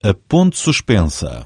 a ponte suspensa.